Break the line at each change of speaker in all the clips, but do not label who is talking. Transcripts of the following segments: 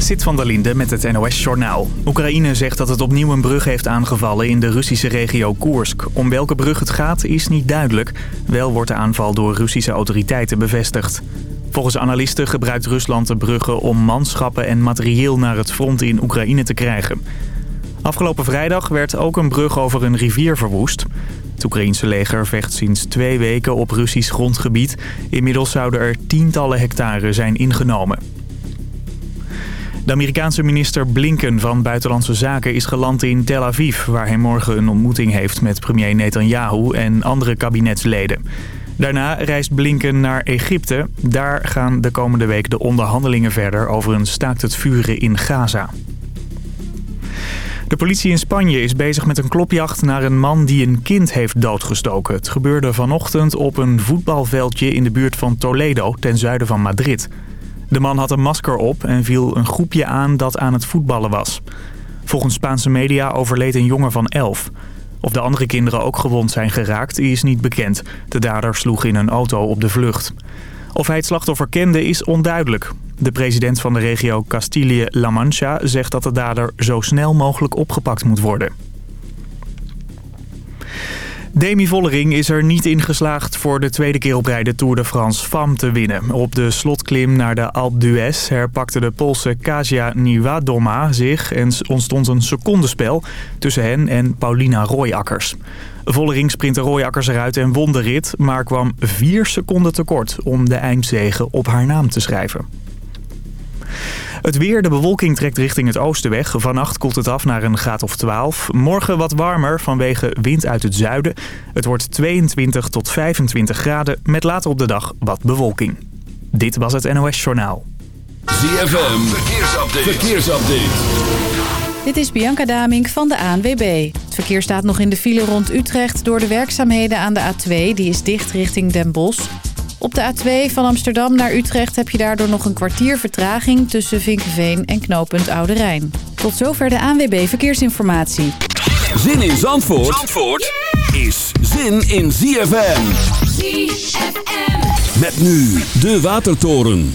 Zit van der Linde met het NOS-journaal. Oekraïne zegt dat het opnieuw een brug heeft aangevallen in de Russische regio Koersk. Om welke brug het gaat is niet duidelijk. Wel wordt de aanval door Russische autoriteiten bevestigd. Volgens analisten gebruikt Rusland de bruggen om manschappen en materieel naar het front in Oekraïne te krijgen. Afgelopen vrijdag werd ook een brug over een rivier verwoest. Het Oekraïense leger vecht sinds twee weken op Russisch grondgebied. Inmiddels zouden er tientallen hectare zijn ingenomen. De Amerikaanse minister Blinken van Buitenlandse Zaken is geland in Tel Aviv... waar hij morgen een ontmoeting heeft met premier Netanyahu en andere kabinetsleden. Daarna reist Blinken naar Egypte. Daar gaan de komende week de onderhandelingen verder over een staakt het vuren in Gaza. De politie in Spanje is bezig met een klopjacht naar een man die een kind heeft doodgestoken. Het gebeurde vanochtend op een voetbalveldje in de buurt van Toledo, ten zuiden van Madrid. De man had een masker op en viel een groepje aan dat aan het voetballen was. Volgens Spaanse media overleed een jongen van elf. Of de andere kinderen ook gewond zijn geraakt is niet bekend. De dader sloeg in een auto op de vlucht. Of hij het slachtoffer kende is onduidelijk. De president van de regio Castilië-La Mancha zegt dat de dader zo snel mogelijk opgepakt moet worden. Demi Vollering is er niet in geslaagd voor de tweede keer op rij de Tour de France FAM te winnen. Op de slotklim naar de Alpe d'Huez herpakte de Poolse Kasia Niwadoma zich en ontstond een secondenspel tussen hen en Paulina Royakkers. Vollering sprintte Royakkers eruit en won de rit, maar kwam vier seconden tekort om de eindzege op haar naam te schrijven. Het weer, de bewolking trekt richting het oosten weg. Vannacht koelt het af naar een graad of 12. Morgen wat warmer vanwege wind uit het zuiden. Het wordt 22 tot 25 graden met later op de dag wat bewolking. Dit was het NOS Journaal.
ZFM, verkeersupdate. verkeersupdate.
Dit is Bianca Damink van de ANWB. Het verkeer staat nog in de file rond Utrecht door de werkzaamheden aan de A2. Die is dicht richting Den Bosch. Op de A2 van Amsterdam naar Utrecht heb je daardoor nog een kwartier vertraging tussen Vinkenveen en knooppunt Oude Rijn. Tot zover de ANWB Verkeersinformatie.
Zin in Zandvoort, Zandvoort is zin in ZFM.
ZFM.
Met nu de Watertoren.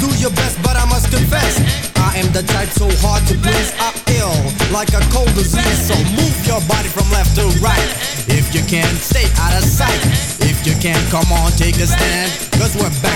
Do your best, but I must confess. I am the type so hard to please. I ill like a cold disease. So move your body from left to right. If you can, stay out of sight. If you can, come on, take a stand. Cause we're back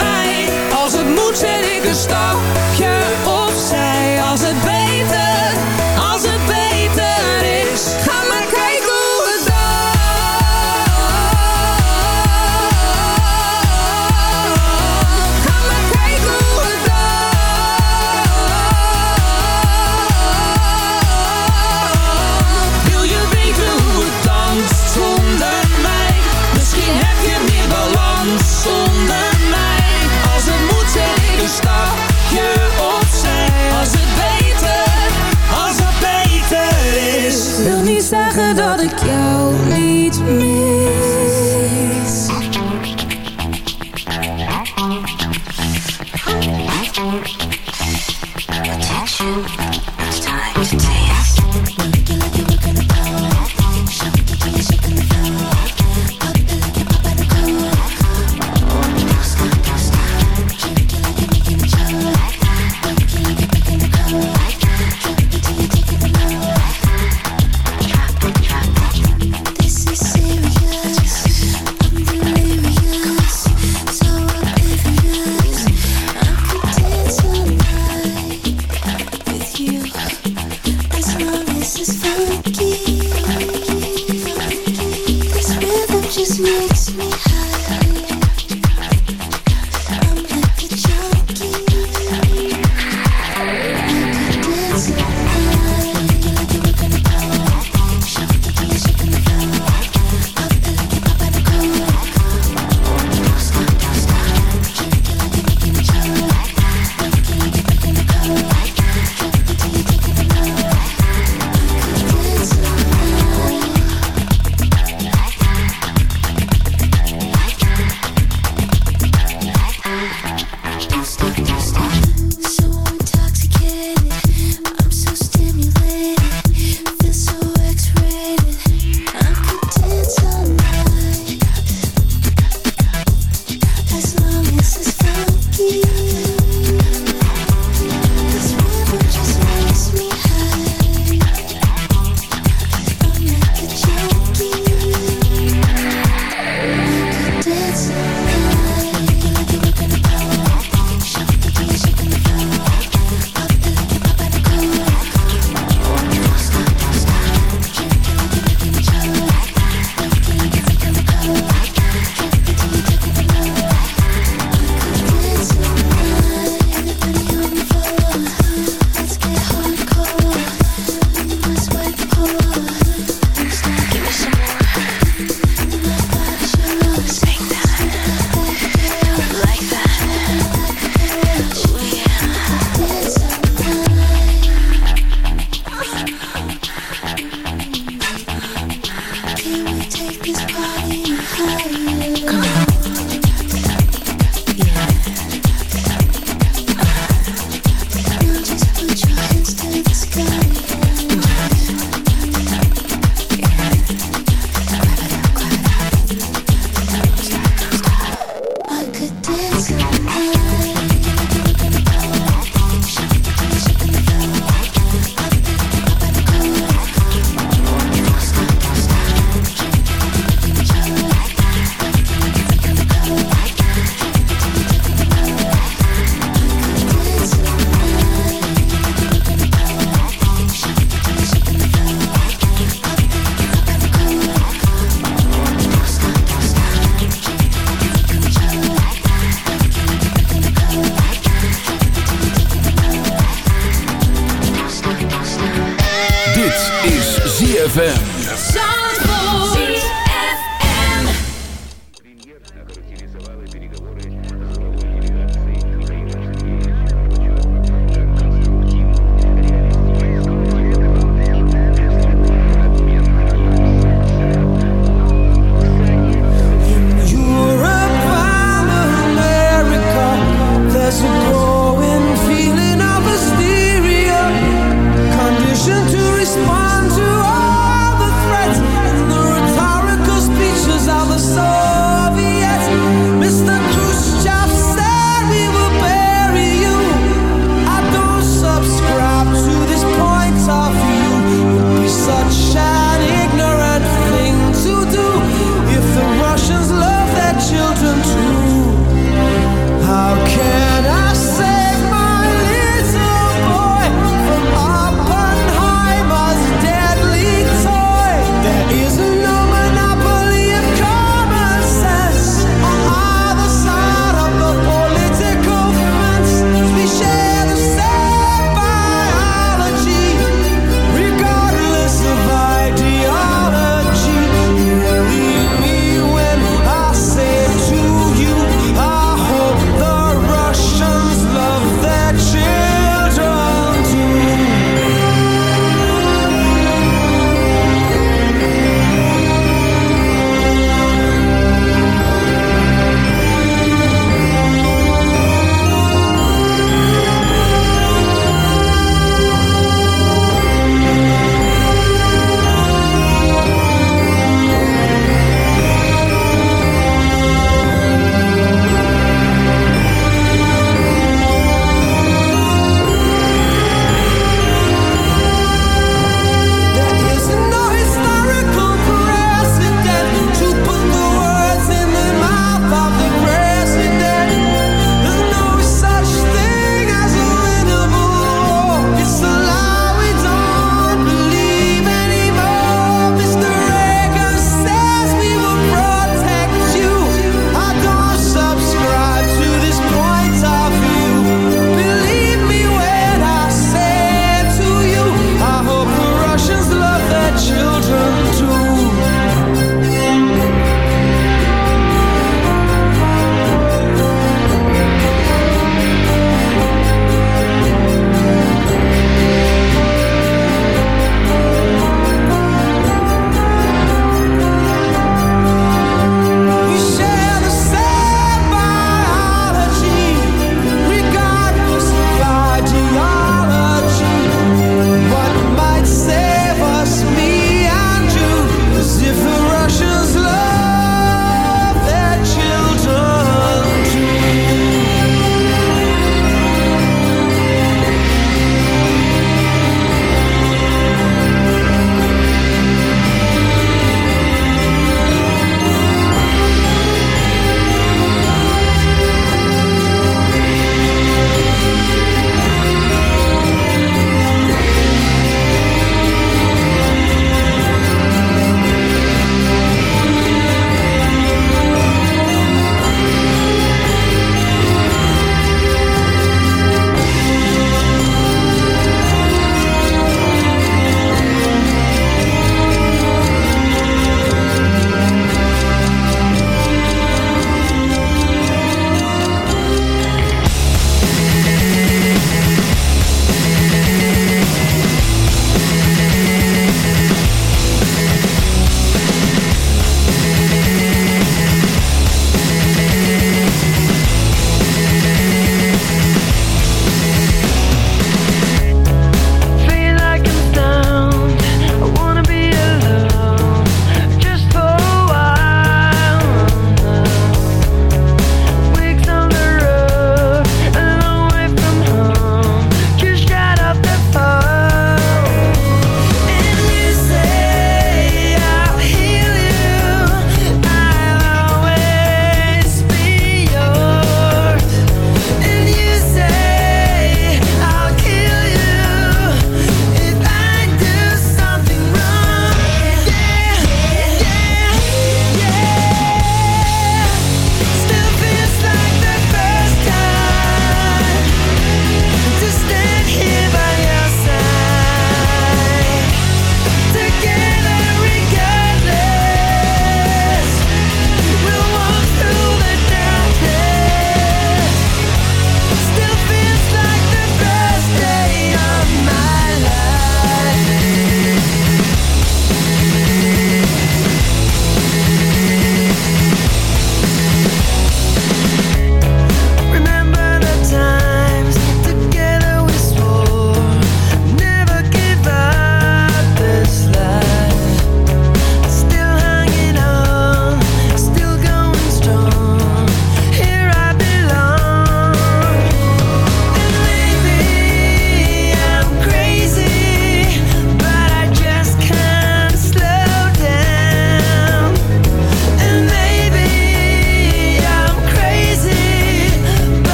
een stapje opzij. Als het beter,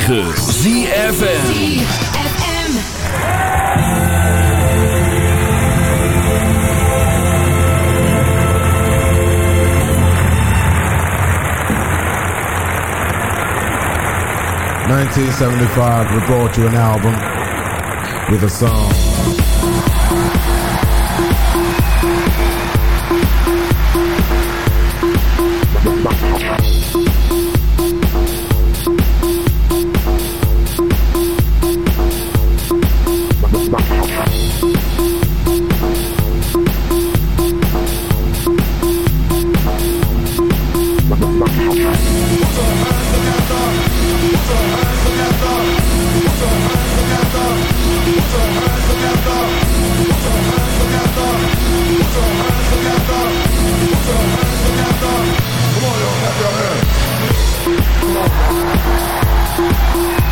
106.9 ZFN
Nineteen seventy five, we brought you an album with a song.
Come on, y'all, clap your hands.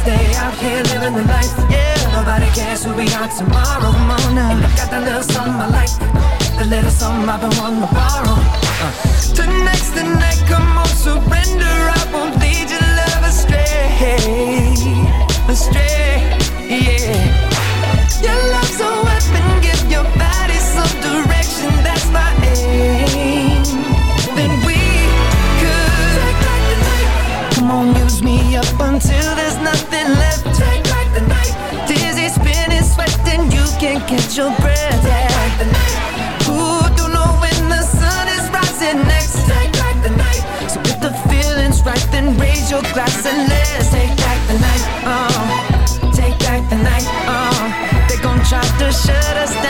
Stay out here living the life, yeah. Nobody cares who we are tomorrow. And I got that little something I like, the little something I've been wanting to borrow. Uh. Tonight's the night, come on, surrender. I won't lead your love astray, astray, yeah. Your love's a weapon, until there's nothing left. Take back the night. Dizzy, spinning, sweating, you can't catch your breath. Take back the night. Ooh, don't know when the sun is rising next. Take back the night. So if the feeling's right, then raise your glass and let's take back the night. Oh, take back the night. Uh, oh, they gon' try to shut us down,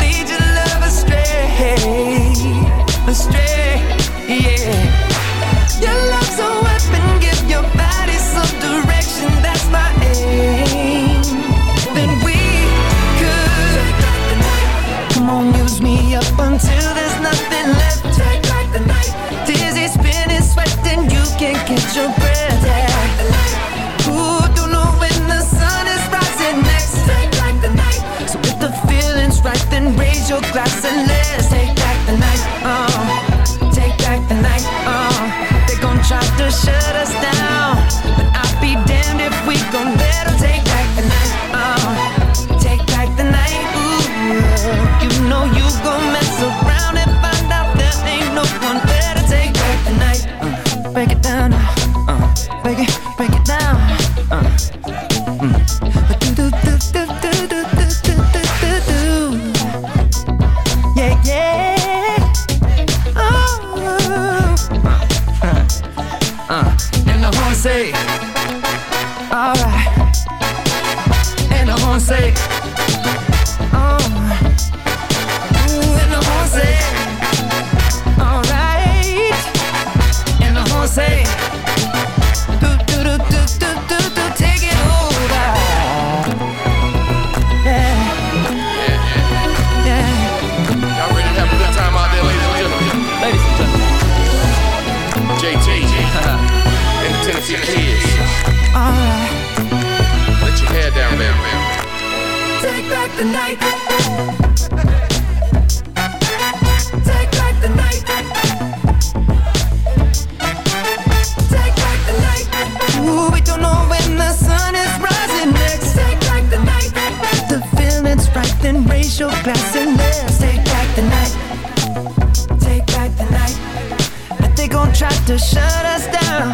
to shut us down.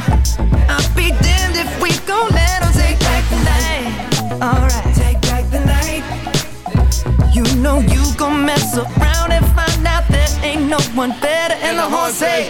I'll be damned if we gon' let 'em take back the night. Alright. Take back the night. You know you gon' mess around and find out there ain't no one better. And the horn say,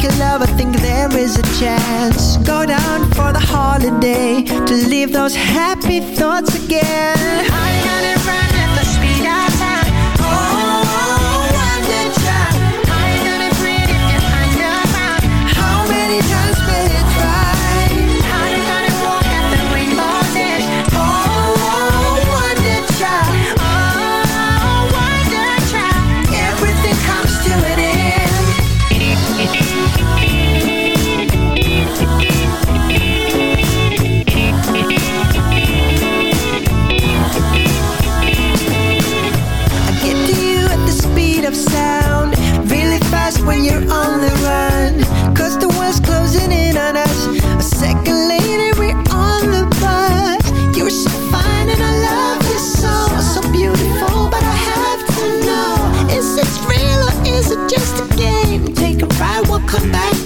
could love, I
think there is a chance. Go down for the holiday to leave those happy thoughts again. I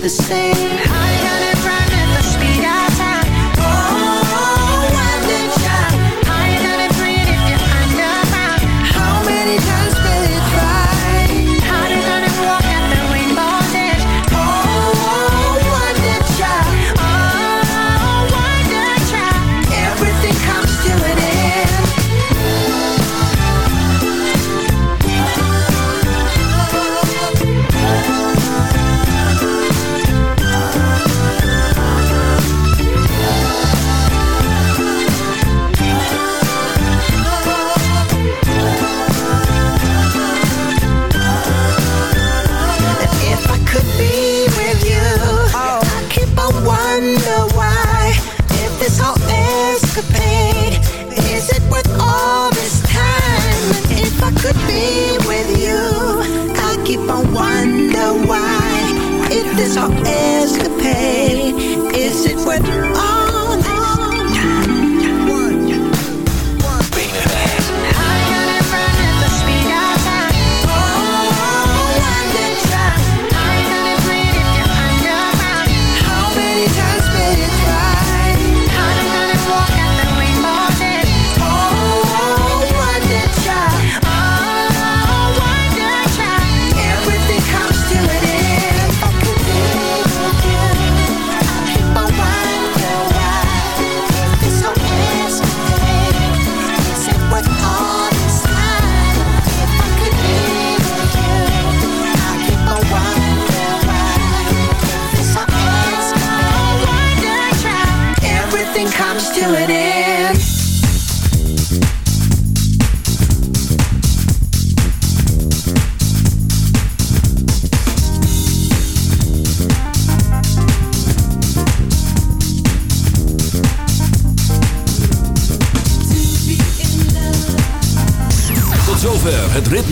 the same.